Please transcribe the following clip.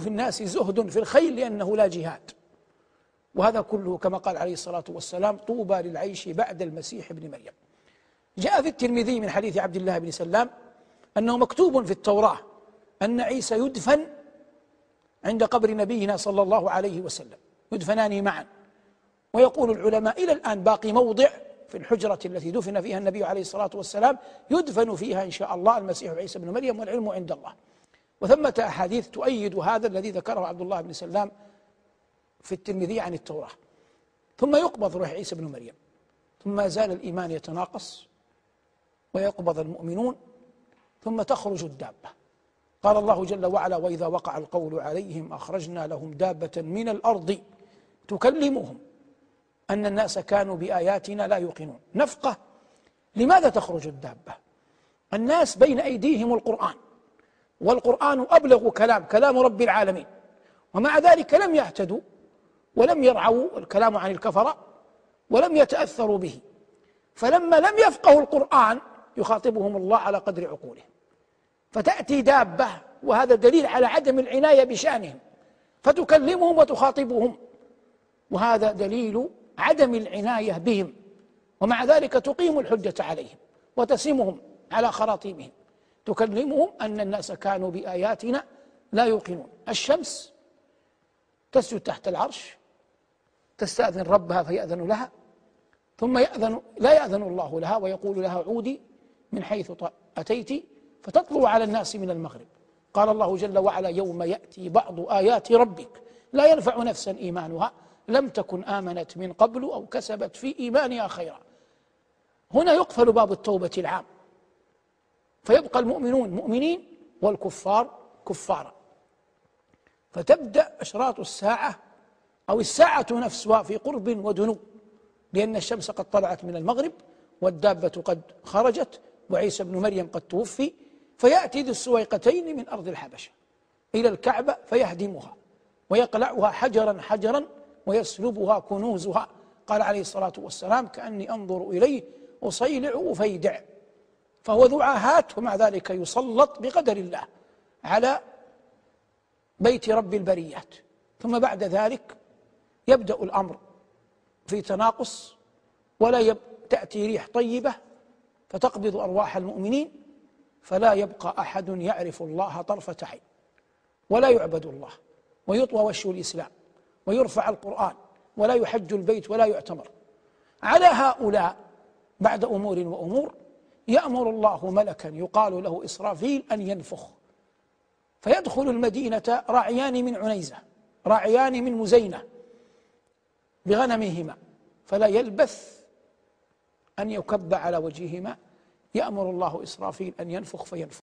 في الناس زهد في الخيل لأنه لا جهاد. وهذا كله كما قال عليه الصلاة والسلام طوبى للعيش بعد المسيح ابن مريم. جاء في الترمذي من حديث عبد الله بن سلام أنه مكتوب في التوراة أن عيسى يدفن عند قبر نبينا صلى الله عليه وسلم. يدفنان معا. ويقول العلماء إلى الآن باقي موضع في الحجرة التي دفن فيها النبي عليه الصلاة والسلام يدفن فيها إن شاء الله المسيح عيسى بن مريم والعلم عند الله. وثمة أحاديث تؤيد هذا الذي ذكره عبد الله بن سلام في الترمذي عن التوراة. ثم يقبض روح عيسى بن مريم. ثم زال الإيمان يتناقص ويقبض المؤمنون. ثم تخرج الدابة. قال الله جل وعلا وإذا وقع القول عليهم أخرجنا لهم دابة من الأرض تكلمهم أن الناس كانوا بآياتنا لا يوقنون. نفقة. لماذا تخرج الدابة؟ الناس بين أيديهم القرآن. والقرآن أبلغ كلام كلام رب العالمين. ومع ذلك لم يهتدوا ولم يرعوا الكلام عن الكفرة ولم يتأثروا به. فلما لم يفقهوا القرآن يخاطبهم الله على قدر عقولهم. فتأتي دابة وهذا دليل على عدم العناية بشأنهم. فتكلمهم وتخاطبهم. وهذا دليل عدم العناية بهم. ومع ذلك تقيم الحجة عليهم وتسمهم على خراطيمهم. تكلمهم أن الناس كانوا بآياتنا لا يوقنون. الشمس تسجد تحت العرش تستأذن ربها فيأذن لها ثم يأذن لا يأذن الله لها ويقول لها عودي من حيث أتيت فتطلع على الناس من المغرب. قال الله جل وعلا يوم يأتي بعض آيات ربك لا ينفع نفسا إيمانها لم تكن آمنت من قبل أو كسبت في إيمانها خيرا. هنا يقفل باب التوبة العام. فيبقى المؤمنون مؤمنين والكفار كفارا. فتبدأ أشراط الساعة أو الساعة نفسها في قرب ودنو لأن الشمس قد طلعت من المغرب والدابة قد خرجت وعيسى بن مريم قد توفي فيأتي ذو السويقتين من أرض الحبشة إلى الكعبة فيهدمها ويقلعها حجرا حجرا ويسلبها كنوزها. قال عليه الصلاة والسلام كأني أنظر إليه أصيلع أفيدع فهو ذو عاهات ومع ذلك يسلط بقدر الله على بيت رب البريات. ثم بعد ذلك يبدأ الأمر في تناقص ولا تأتي ريح طيبة فتقبض أرواح المؤمنين فلا يبقى أحد يعرف الله طرفة عين ولا يعبد الله ويطوى وش الإسلام ويرفع القرآن ولا يحج البيت ولا يعتمر. على هؤلاء بعد أمور وأمور يأمر الله ملكا يقال له إسرافيل أن ينفخ. فيدخل المدينة راعيان من عنيزة راعيان من مزينة بغنمهما فلا يلبث أن يكب على وجههما. يأمر الله إسرافيل أن ينفخ فينفخ.